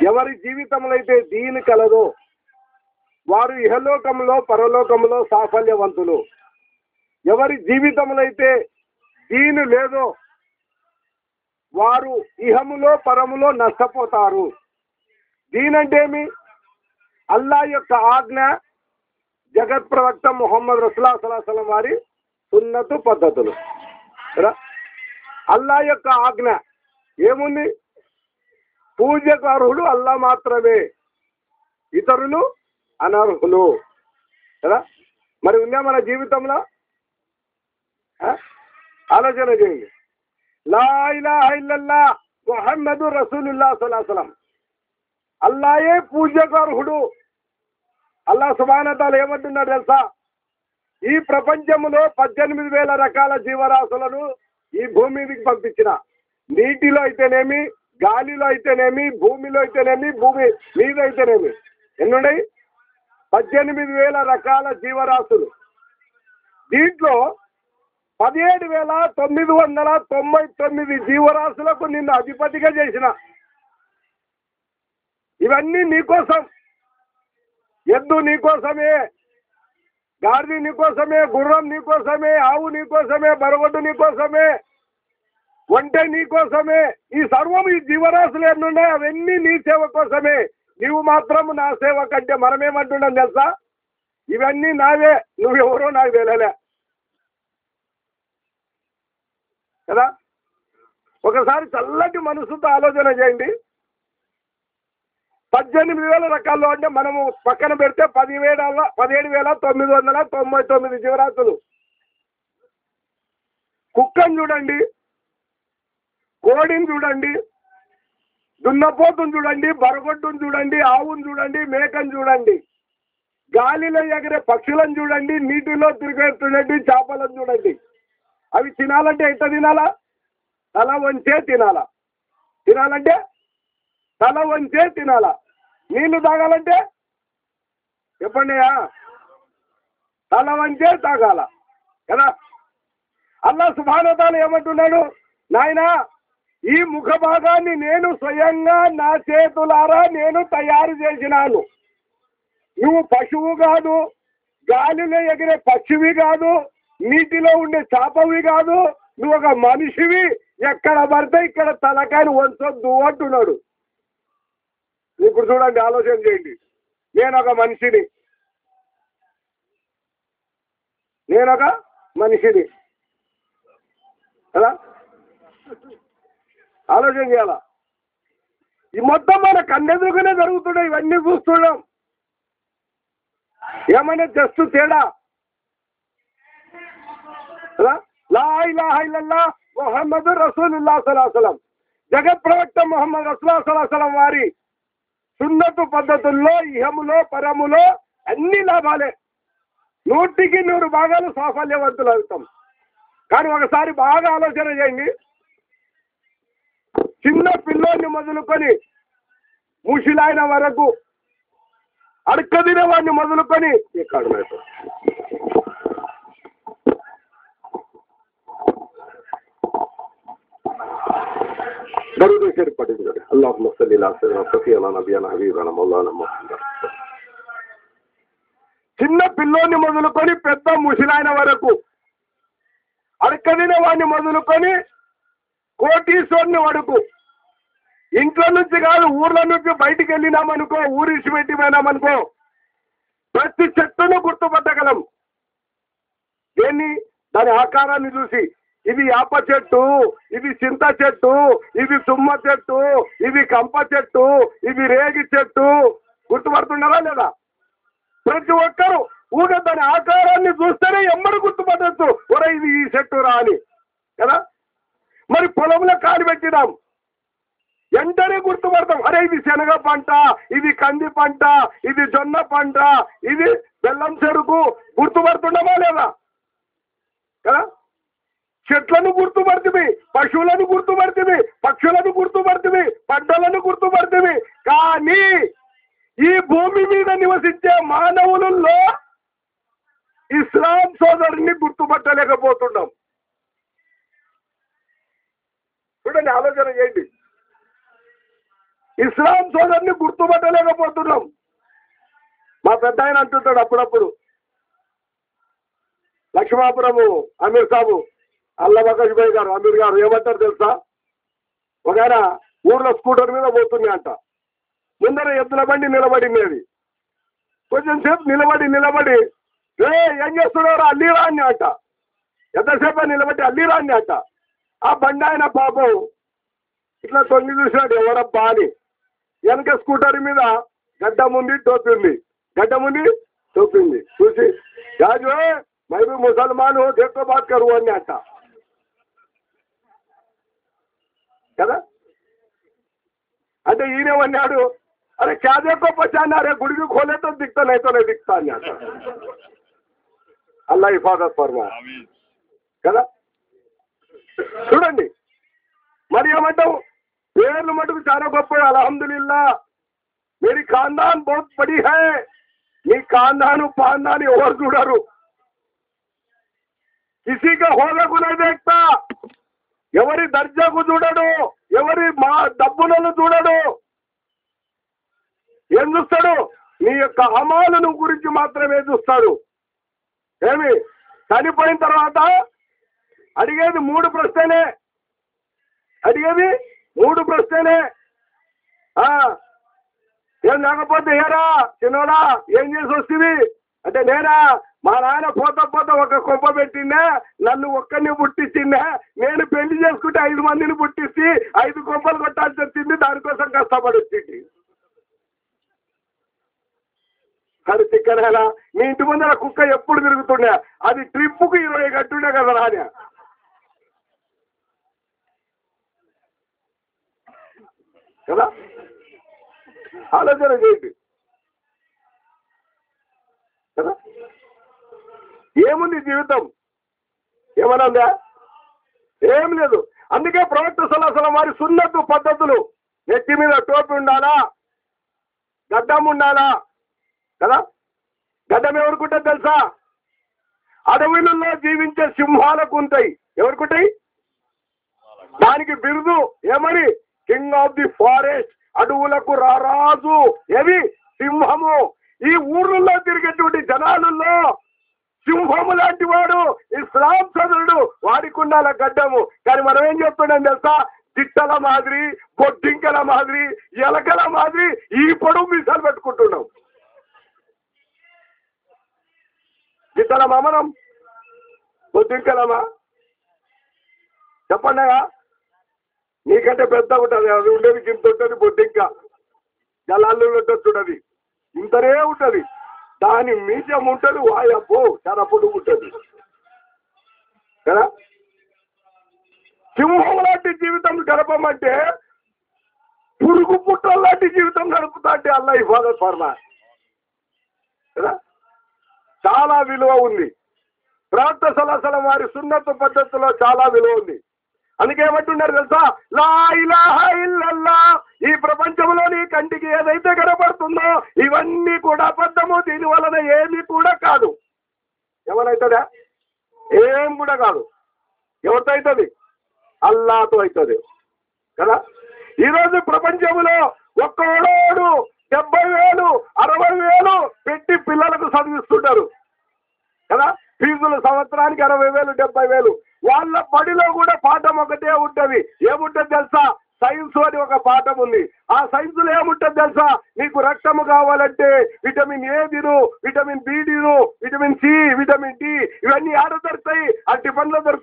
ever جیت دینک کلدو وار انہوں پہ لکلیہ دینو وارم لرم لوگ دین الا یق آج جگت پروک محمد رسولہ سلح الحسل واری پدت علا یق آج پوجکارہ مر من جیت آلو محمد پوجکارہ یہ پچ پی ویل رکا جیو رش پوپچنا نیٹی لے گا لمی نیوتے پتنی ویل رکال جیو راش دہ تم ووبئی تمہیں جیو راشن ندھپت کا جیسا ان کو نسم گاڑی نسمے بر نسم آؤ نسمے برگڈ ن ونٹ نسم یہ جیو رسلنا اونی نی سیو کوسم نو سیو کنٹرو دلس منسلک آلو چی پہ من پکن پڑتے پہ پد تھی جیو راشن چوڈی چوڈ دور چوڑی برگڈ چوکی آؤ چوبی میری گلی پکڑے نیٹ چاہیے چاپ چوڑی ابھی تنالا تل وا تین تل ون تا نیل تاگلنٹ تلو تاگل دیکھو مکھ با نیو نتارا نیو تیار چاہو پشو کا پچو نیٹی چاپو کا مشو پڑتا تلکی ونچنا چو آئیں نینے مشنو مشہور آلو متحدہ اویلیبل یہ لاٮٔی لائ محمد رسول جگت پروکت محمد رسولہ سلح سلام واری سو پدت پہ لا نوٹی کی نوگل سافلیہ ویسا باغ آلونا چیزیں చిన్న పిల్లోని మొదలుకొని ముషిలాయన వరకు అడకదిన వాడిని మొదలుకొని ఇక్కడ మేట درود شریف پڑھیں گے اللهم صل على سيدنا سفينا نبينا حبيبنا مولانا محمد చిన్న పిల్లోని మొదలుకొని పెద్ద ముసిలాయన వరకు అడకదిన వాడిని మొదలుకొని کوٹی سوڑک او ر بھائی کے لیے نا سیم پرتی گا دیں دن آکار چوسی آپ چیز سم چیز کمپٹ روگی چوٹ گرپ لا پرتی دن آکار چوسترا مر پوک کار پکا یو گا ارے شنگ پن ابھی کندی پنٹ ابھی جنٹ بل سرکار چرت پڑتی پشت پڑتی پکر پڑتی پٹھ لیں بھومی میڈیا اس آلوسٹ لوگ آٹو ابڑ لرمر سابوک گاٹر چل سا اسکوٹر مٹ مرد بنانے میں کچھ سیپڑ رسبا الی آٹ آپ بنا باپ اٹھا تھی چوسا باقی اسکوٹر میڈ گڈی تھی گڈ میری توپیے چوسی یازو میرے مسل جاتا اٹھے یہ ارے چاہ رہے گو دیکھتا دیکھتا ہفاظترم کدا چوک مرے مٹو پی مٹھے چار گیا احمد میری کندا بہت پڑھے کندا پاند چوڑی کے ہوں درج کو چوڑو ڈ دب چوڑی چوستا نکالتی چوست چنی تروت اڑ گ موڑ پرست موڈ پرستو اٹھنا پوتا پوتاب پیڈن نا نیو بسکٹ مند کم کس پڑتی کل چکر میٹ مند اپڑتی ابھی ٹریپ کی گھٹنے کدا ریا آلو جیترا پروٹ سلوس مار سو پدت میڈ ٹوپیڈنڈا گڈمنڈا گڈم کولس اڑا جیوچے سمحال دا کی بے کف دِ فار اڑ سو تک جناب وڑک گڈ مرم چپت چری پریقل یہ پوڑ پٹ جلد من بنڈنڈ نی کٹ پہنچے جن کو بوٹی جلدی انٹر دنچو وو چل پڑتی سر جیت گڑپ لے جیت گڑتا فرما چالا پرت سلسل واری سدتیں اندیسا یہ پرپچنی کنکی ایسے گھر پڑھو دین و یہ کام یہ علا تو اوت یہ پرپچوڑ ڈبئی ویل اروائی ویلٹی پیل چدست فیزل سوتر کیرو ڈے والے پاٹے یہ سا سیز پاٹم ہو سینسلٹ نکت کا یہ بھی رومی بٹ وٹمی ڈی اونی آٹو درتا ہے اٹی پنڈ دل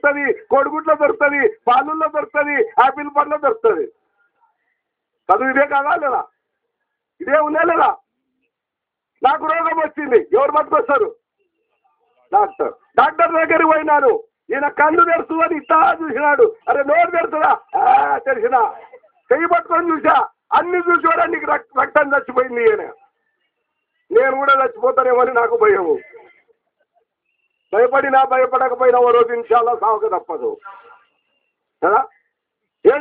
دے آپ پن درت کروا لا لا کو روگ وسی ڈاکٹر ڈاکٹر دیکھیں پینا یہ کنسنی چوسنا ارے نوٹ داس پڑ چوسا ابھی چوسے رکھنے چچی پی نیو چیز بہت بھائی پڑھ چلو ساؤک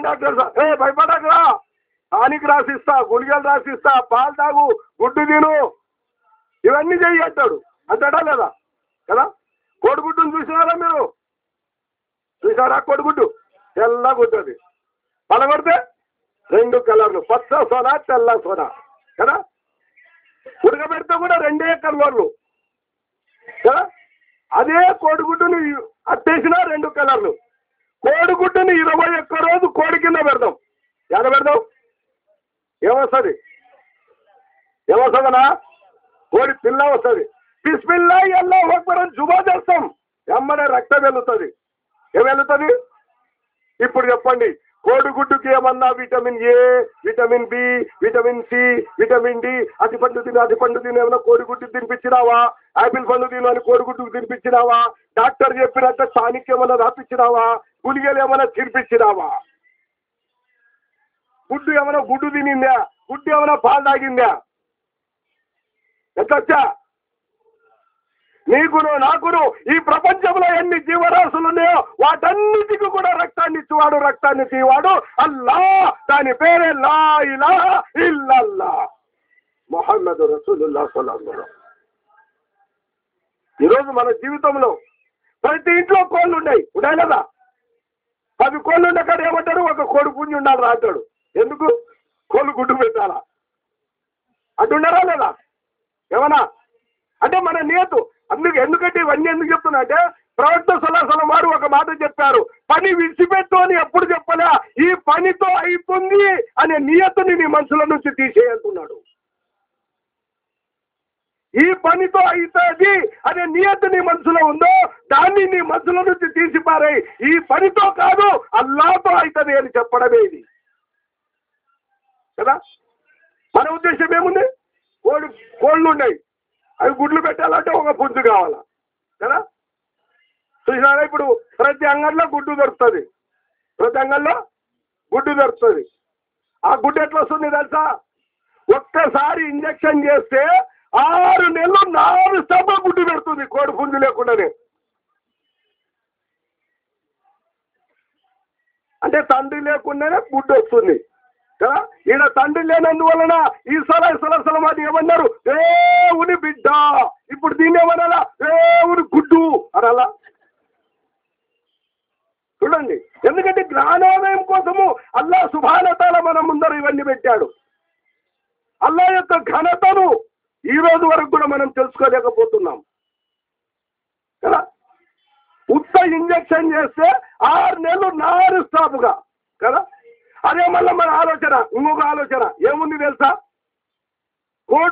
ڈاکرا پانی رسیست گلی راسی پال تا گڑھ دوں چاڑو لگا کو چوسا میرے چوسارا کول گی پہ کم کلر پچ سونا چل سونا ہے رنڈے کلر بڑوں ادے کو رنڈو کلر کوکروز کو کوڑکاؤں یاد کو سب رکت یہ کوٹمی یہ سی وٹمی ڈی ادیپ کو تینپا آپل پنڈ دین کو تر پاپا گلی تم گا گڈ پاگند نی گرو نو یہ جیو راشو رکاوڑ رکتا من جیت پرتی پو کو پوجا کو اگر من نیتنا پروتو سلاسل مارک چپر پانی وی ایپ یہ پانی اوت نیت نے نسل تھیس پہ تو اتنی اچھے نسل ہوتی تھی مار یہ پہ تو الا تو اتنی ابھی کار ادا کو ابھی گڈل پیٹ پوالا کیا گڑ دے پر گرو دے دلسارجکشن جی آر نیل ناو گے کون لیکن گا تنری لینو سر اسے بڑا دینا روڈ چوکی جانو کو منٹ یقو مجھے تمہشن جی آر نو نار ساپ گا او مل ملک آلس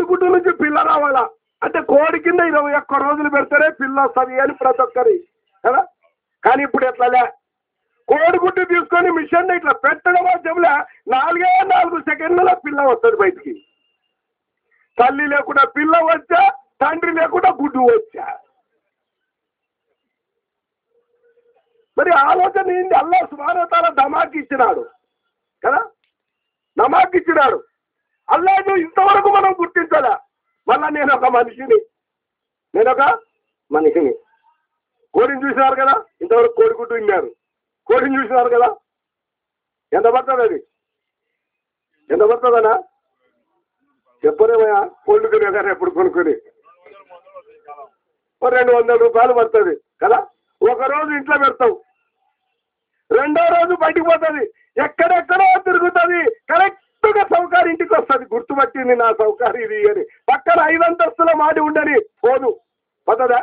کو پیل روا اٹھے کو پڑتا رہے پی ابھی بتراپڑے کو مشن بات ناگ نو سیكن پیل وت بائٹ كی تعلیم پیل وا تنكا گا مر آلو سو دھما نمک منت مل نک مشنوق مشری چوسا کونگ کو چوسار کدا یت پیس پڑتا کو رنگ ووپل پڑتا کداجو رنڈو روز بڑی پتہ ایک درکت سوکاری وسد گرت پہ سوکاری پکڑنی فوڈ بتدا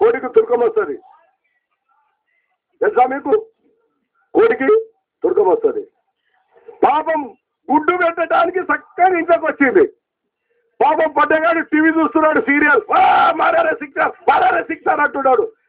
دورک درکم وسا میٹھو کو پاپ گا کی سکا کی پاپ پہ گاڑی ٹی وی چوستنا سیریل مر ریسٹر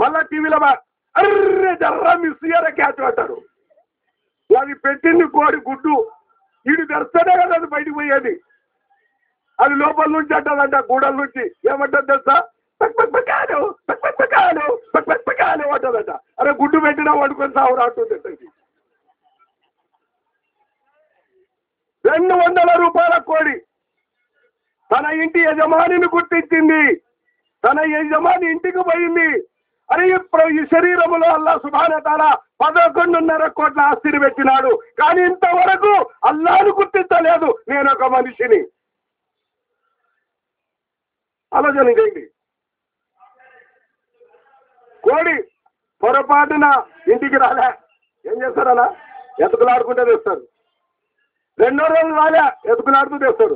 مل ٹی وی لر جرا میار کی کوڑے درست کچھ بھائی پولی آپ لوگ گوڑی درست پکا ہے گیٹ پڑکاؤ روک روپئے کو تن یجمنی ہوئی ارے یہ شروع میں الا سوانا پدک آستر پہنو الادو نینے منشی آج پور پا کی رالا رنڈو روز رالکل آتے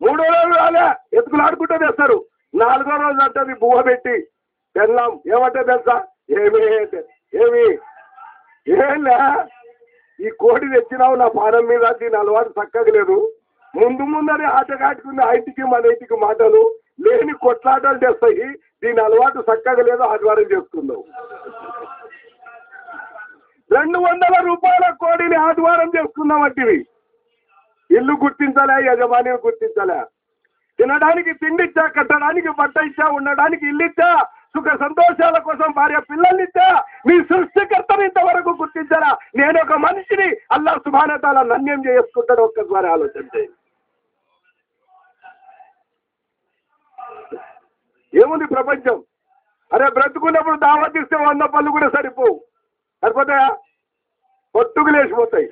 موڑو روز رالکل آٹے ناگو روز بوہ ب تاؤں دلس یہ کوڑا میڈ دل سکو من آٹ گاٹک آئی کیٹل لے لٹ دلوٹ سکو آدوار چکن ووپل کو آدوار چکا ان یجم تین تین کٹا کی بٹ ان کی سوکھ سنوشل کوسم بارہ پیل سرکر گرتی چار نینے منشی اللہ سوا نے آئیں پرپچم ارے بتک داوتی ون سرپو سرپتا بتائی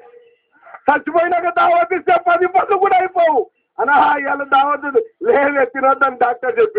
سچپ داوتی پہ پہلے داوترو دن ڈاکٹر چپ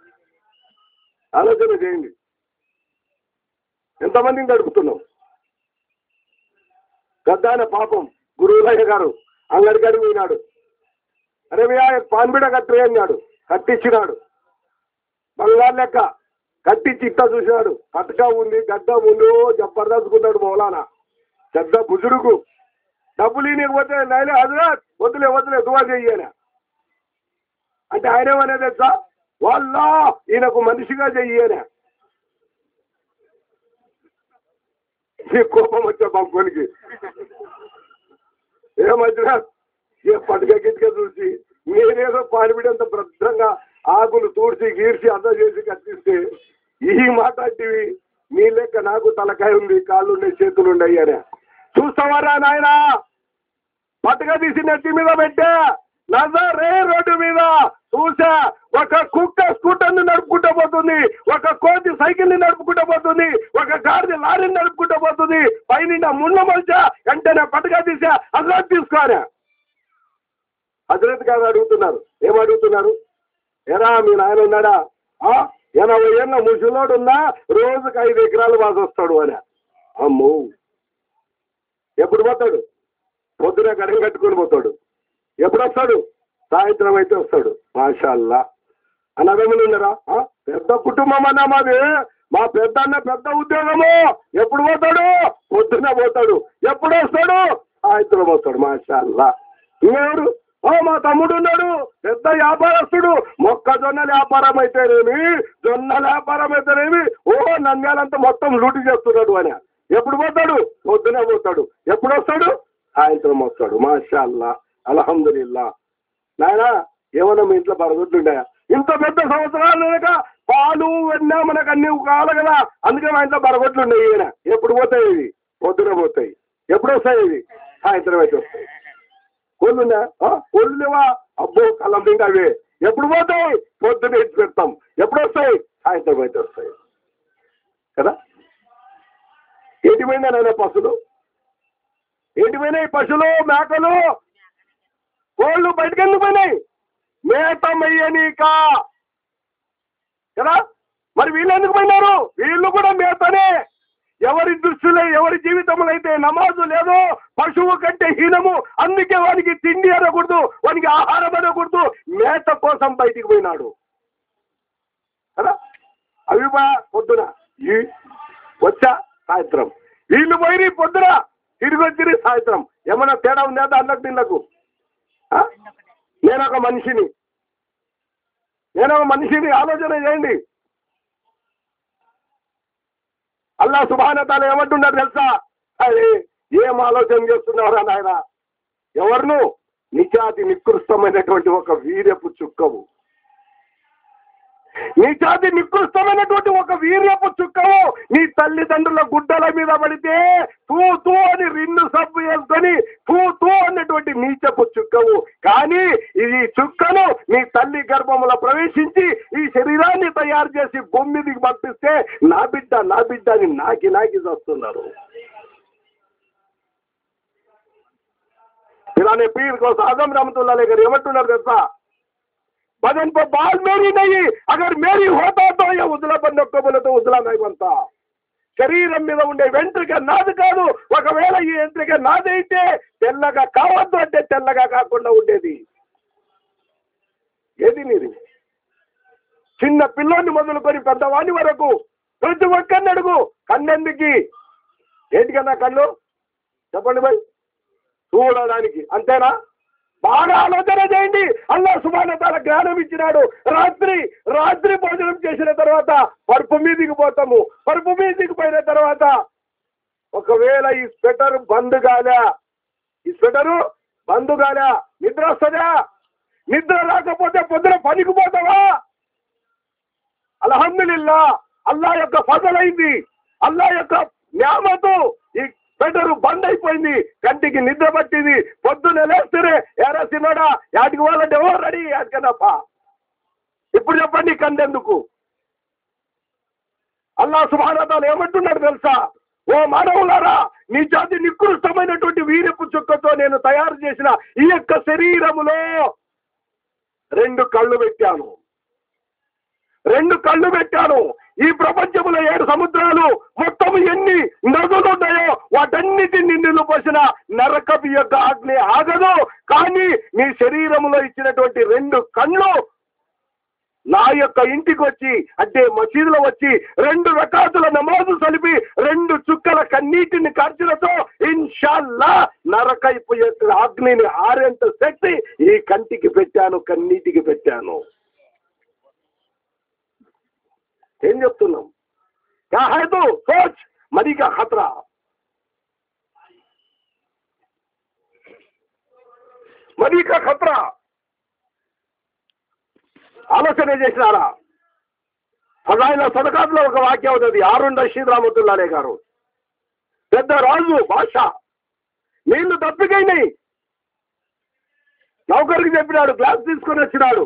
آلے مند گا پاپن گرو گا اگڑکڑا را پانب کٹنا کٹی بنگار لک کھا پٹا گھنو جبردا مولال گرد بجرگ ڈبل ود اٹھے آئنے سر منشپت پکونی یہ پٹک گیٹ چوچی میسو پانی پڑے بدھ گورچی گیڑ چی کٹ نہ تلک ہونے چوستوارا نائنا پٹک تھی نیٹی میز بتا رے چوسا اسکوٹر سیکل نپت لاری نوپکٹ پہ پہن موچا پٹکا تیسا ادر تھی ادرت آئنوڑا روزک واسطے کٹکاست ساقت واڑوڑ مہ شاء اللہ آدھمو ایپاڑو پہاڑوستا مہشاء اللہ تمڑنا واپس مک جمتے جن وی او نند مت لوٹ چونی ابڑا پہاڑوستا سا مشاء اللہ الحمد للہ نہنا یہ مل برکٹل انسرال کرنا منالی کا اکا مرکوٹل پوتا پوتا ساحل کو پوچھتا سا کداوین پشلوٹی پشلو میقل گو بند می کا مندر وی میتنے ایور دے ایوری جیت نماز لے پش کٹے ہینکے تھی ارکڑ آہار پڑکو میٹ کو بونا ابھی پاس سا ویلو پہ پا سا یہ تین دن کو نیم مشکل منشی آلوچنے چیزیں الا سوا جلسہ یہ آج آئر یورنو نکاتی نکست چکو نی چا نو ویری چکی تر گڑی توتنی سب یہ تھی چپ چونی چکن تھی گربلا پروشی چیزیں تیار چیزیں بھمید نہ آدم رمد اللہ دس بدن پر بال میری نہیں، اگر میری ہوتا وزل پہ پبلک توزلتا شروع منٹ نہو پیلونی مدل کوتی کنڈن کی کنو چپن بھائی چوڑا اتنا باغ آلونا چاہیے جانب سے پڑپ میری پوتا پھر میگر بند کا بند کا پہتوا الا یوک پہ نمک پٹ بند کی ندر پٹی پیما ریڈی نا کنک سونا کلسا را نتی نکشن ویری چکت تو نیو تیار یہ روکا روکا یہ پرچ سمدوٹا نو نرک یق آگے شروع میں کنو نکنک مسی رنسل نموز کلپی رنڈ چینی کچروں نرک آگے کن کی پٹا کھا مدک خطر آلونے پڑھائی ستکا ہوا گھر روش نئی نوکر کی چپا گرو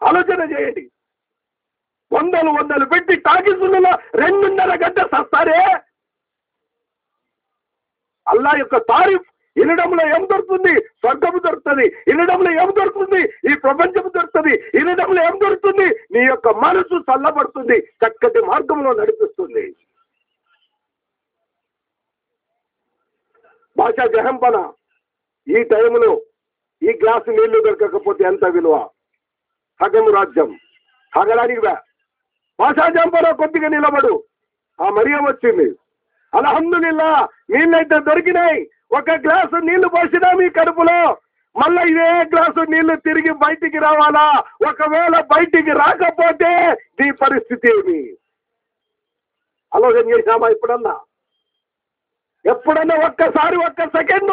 آلونا چیزیں ویل رکھ سیلا تاریف انگم درکتی اندر درکی درکی منسوس سل پڑتی چکتی مارگم نو بھاشا گھمپو یہ گلاس نیلو درکیل ہگن راجم ہگلا جمپرو کلوڑو آ مریم وچ ہند نیلا نیل دے اور نیلو پوسٹا کبھی ادو گلاس نیل تھی بائٹ کی راوالا بائٹ کی را پریس آلو چیز سیکنڈ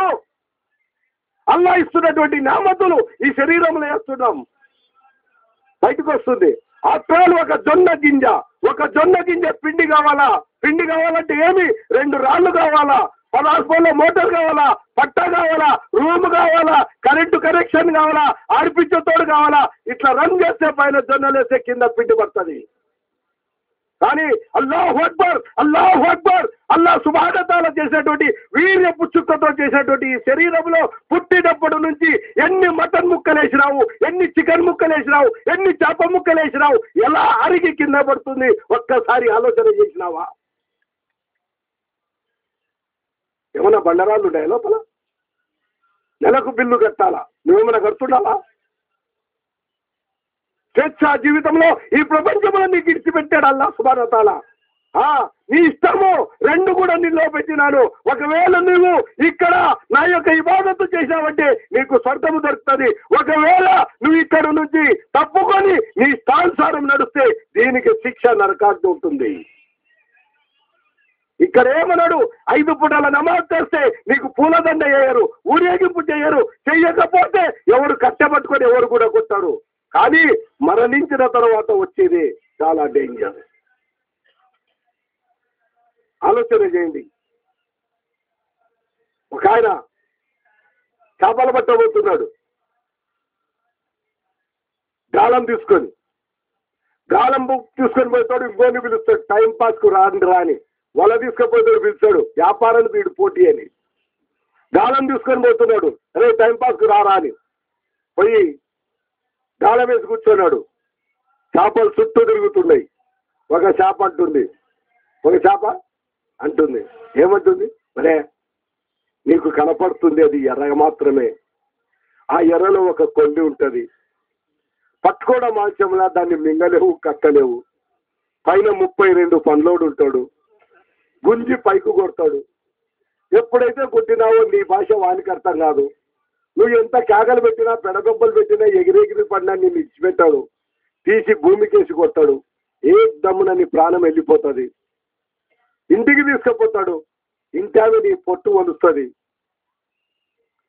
نامکل بٹکو آ ٹو جگہ جینج پیڈ پینڈ کوالی ریڈ روای پلا موٹر کا پٹاوالا روم کا کنکشن آر پچ تو اٹھا رنگ پہ جی کچھ اللہ سوبا گتیں ویری پچک شروع میں پہننے پڑھی ایسے مٹن مکلو چکن مکل چاپ مولا ارک کاری آلو بڑھ رہا ہے نل کتالا کر سوچا جیت پرپچی پڑا سمر نیم رنڈوں بتا نگم درکھی تب سا نی دینک شکش نکاح ہونا ابل نماز نیو پو دن چیری پی کچھ پٹرو آدمی مرچ وچ چالا ڈی چاپ پٹو گاڑی گاڑتا پیلتا ٹائم پاس کو ریل تھی پیلتا وپار پوٹی گاڑی تیسرا ارے ٹائم پاس کو ری چال چلنا اور چاپٹاپ اٹھے یہ برے نو کنپڑت آر کنٹری پٹکڑا دیکھیں منگل کن مف رین پہ لڑکو گی کو کتاب نی باش ورت کا نوکل پی پین گبل پیگری پڑنا پتا بھومی کے ایک دم ناڑم پتہ اٹھیں تھی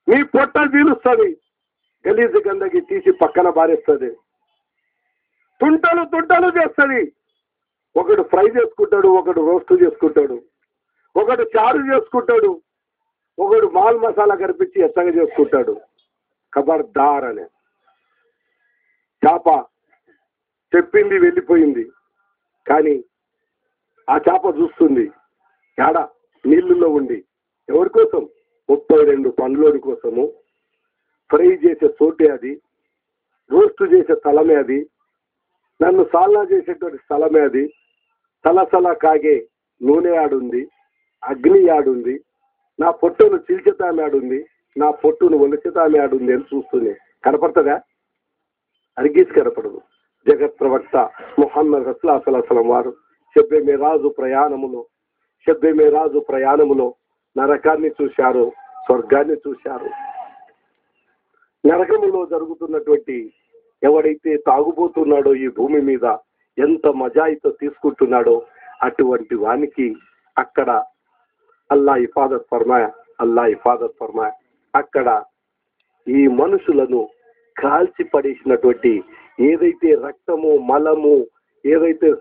اٹھ نٹ تیلسدی پکن بارے اسٹا روسٹ چوسٹا چار چو وہ مسالا کنپیسٹا کبر دار چاپ چپنی آ چاپ چیڑ نیوڑ مف پڑسم فر جسے سوٹ ادھی روسٹ کاگی نونے آپ کو نہوچ تھی نہبھی می راجو پر سب راجو پریا نوشار چوشار نرکت تاگنا بھومی مید مزاح تھی اٹھن و اللہ حفاظت فرم اللہ فرم اکڑ منشی پڑتی یہ رکم ملوتے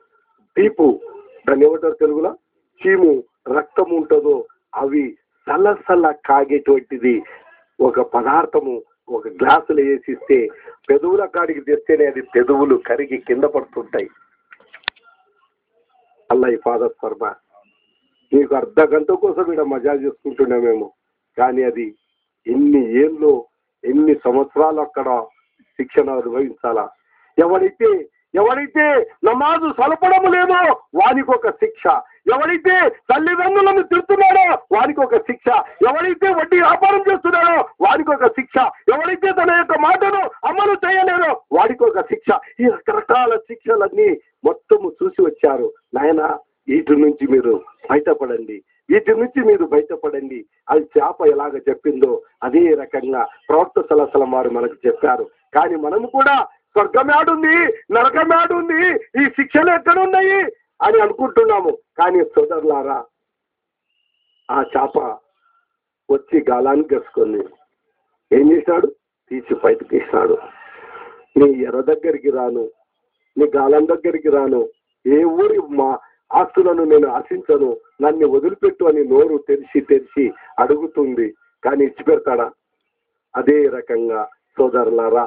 دپ دن کلو چیم رکمو ابھی سل سل کا پدارت گلاس پدڑک دست کڑت علر ارد گنٹ مزاج میم کا شکست نماز سلپڑ لو وٹ امر چیو وقت شکش یہ رکر شکشا مت چوسی وچار ویٹ بٹ پڑے گی ویٹ بہت پڑے گی آج چاپ ایگ چو ادی رکت سلسل مار منتر کا منگ میرٹھ نرک میڈیلناکنی سور لا آ چاپ وسی گلاس تھی بائیو نر درکھی راو گلوں دیکھی آش ودیپنی نورتے ادے سودرا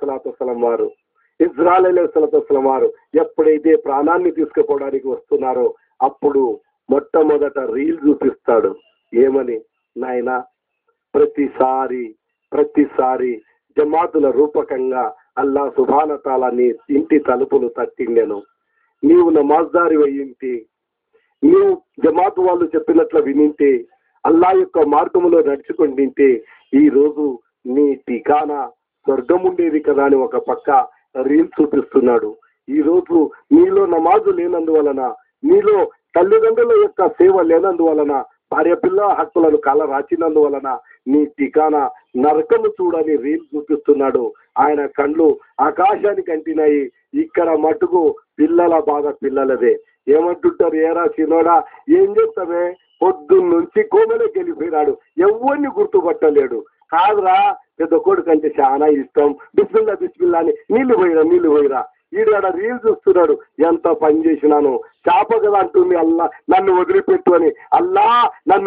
سلاک وپڑ مد ریل چوپستا جمع روپکتوں نماز داری جی مارکم سرگم کدا ریل چوپ نوز لینا تلو سیو لینے بارہ پل ہک راشن وا نرکن چوڑی ریل چوپست آشا کنٹینک مٹھو پل باغ پیلےٹروڑا پودپیاں گرت پہ لڑا پڑکے چانا پلا پلا نی نیل پوئیرا یہ پنجنا چاپ گلو ندیپنی الا نٹ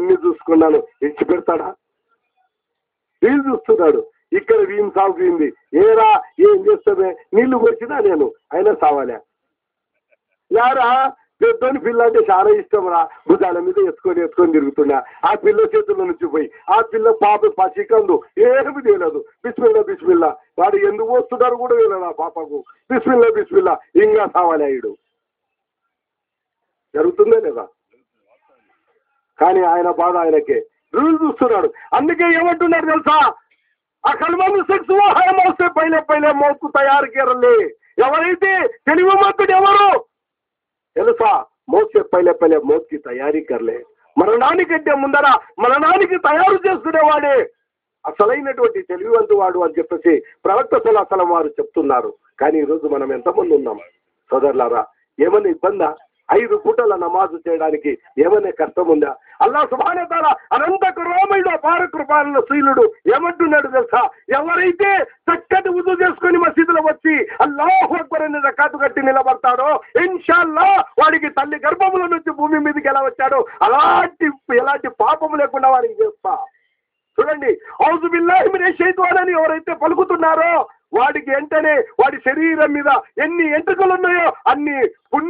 نی چوس پڑتا ریل چوستان اکڑ ریم سافی نچھن آئیں ساوال یار پونی پی چالا بال مجھے جیت آ پیچھی آ پیپ پچیکل یہ سب پیس پی ون کو پاپ کو پیس پیلا ہوں گا ساوال جا لا آئن باڑ آئن کے اب یہ سا تیاری مر نٹ ما مرنا تیار ون وڑے پرونی من سو راوت اب نوز چیم کچھ اللہ ساند پہ کال شریس ایسے چکا وزنی مسجد وسیبر کا تل گربی کے پاپوڑا چاہیے پلکتار ونٹ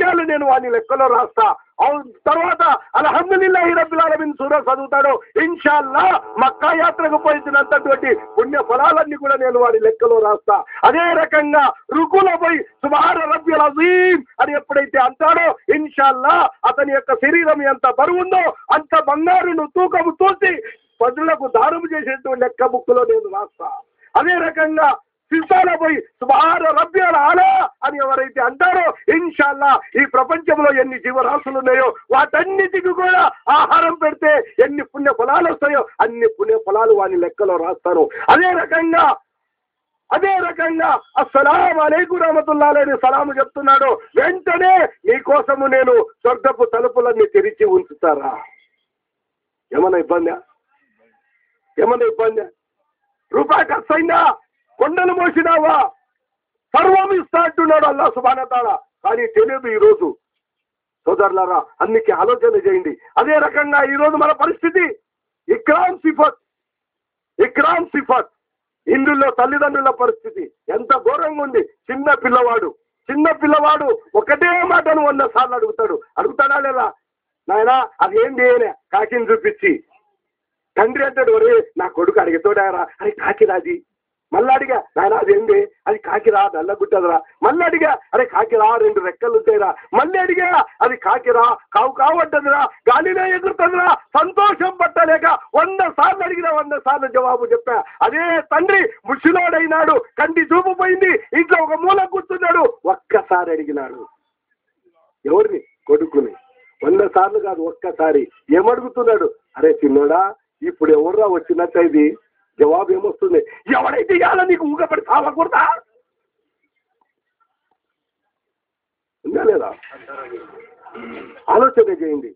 وریدو رستا تروا اللہ اربند سو رس چدوا انشاء اللہ مکا یات ادے رکا رو سار ربیم اٹھاڑو ان شاء اللہ اتنی یق شرین بروند ات بنار توسی پہ دار چیز لکھ باست رک سوار ربیتی اٹھارہ ان شاء اللہ یہ آہار پڑتے ایس پہ پونی لکو راست رکا سمت السم نگ تلپل روپ خرچ کنڈ موسمتا روز سودر لا ابھی آلو چیئیں ادے رکن من پریستی تعلیم پریستی و سارتا اڑکتا لا کا چوپچی تنری اچھا تو مل این ابھی کا مل اڑ گیا ارے کا رنگ ریکل ملے اڑ گا ابھی کا را غالدا ستوشم پڑ لا و سارا وار جوب چپ ارے تنری مشہور کنٹی چوب پوچھے ان کا ساری اڑ گنا کار کا یہ ارے چھوڑا اب وچنچ جب یہ جانا نوپڑے چالکردا آلونے کے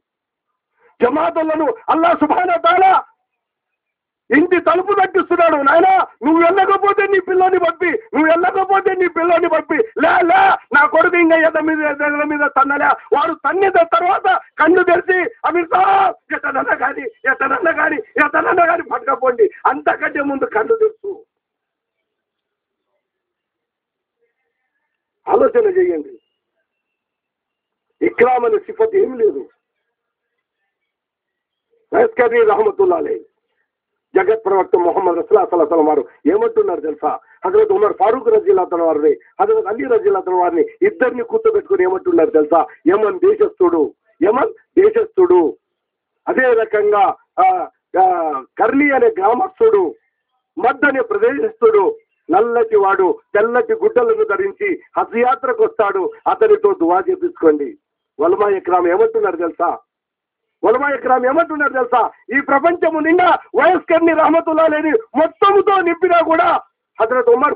جما سا کنٹی تلپ تک نا نیونی پٹی نیل لے لے نہ من لا و تروت کنویں یہ سننا پٹکی اتنا کرتا آلو چیز ملک رحمد اللہ جگت پروکت محمد رسیلوار یہ مٹرس فاروق رزی اللہ تم وارلی رزی التن وار پہنچا دے سون دےشست ادے رکن کلی ارمست مدد نے چلتی گھری ہزیات کو اتنی تو واجب ولس ملو گرمنٹ پرپچا ویسکا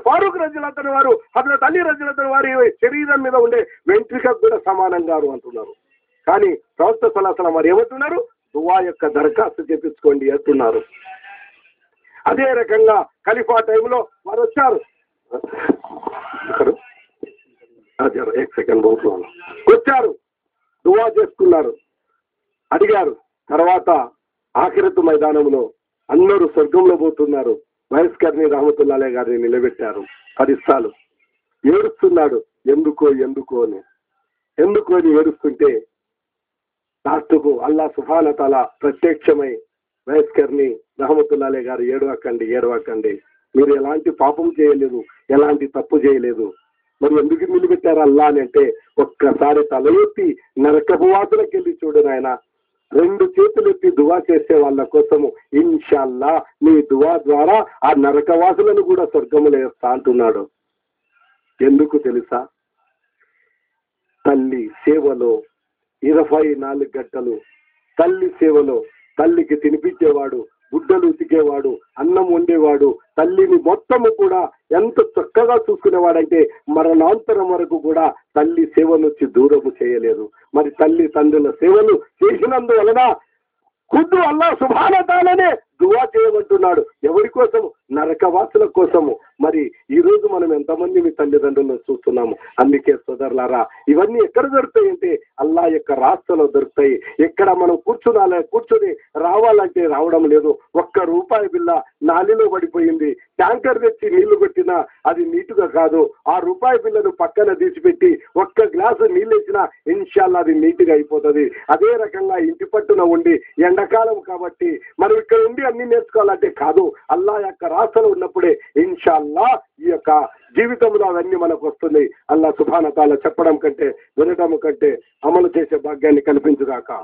فاروک رجنا وارت رجرم سم کریں سلاس وار دیکھ درخواست کے پڑھنے خلیفا ٹائم لوگ اگار تروت آخر میدان سوگم لوگ ویسکاری پریشان یہ الا سوفان تھی ویسکے میرے پاپوں تب چیلپر اللہ تل یتی نرکن آئن رنگ چوتھی دو چیسے ان شاء اللہ نو دو دا نرک و تعلی سی تھی تیوہ لکے اڈے تم چکا چوکے مرنا ورک تیو لوگ مر تعلی سی ش دور کو نرک واس کو مرض من تعداد چوستانوں کے لاڑ دن علا یق آپ درکا ہے کچھ راوی راوت روپیے بل نالیو پڑے گی ٹاکر دے نیل کبھی نیٹو آ روپی بکی گلاس نیل ان شاء اللہ ابھی نیٹ اتنا ادے رکھی پٹن ہو نسلٹی اللہ یق آس ان شاء اللہ یہاں جیتنی من کوئی الا سوا چپے ونٹوں کٹے امل چیس باغ کنچا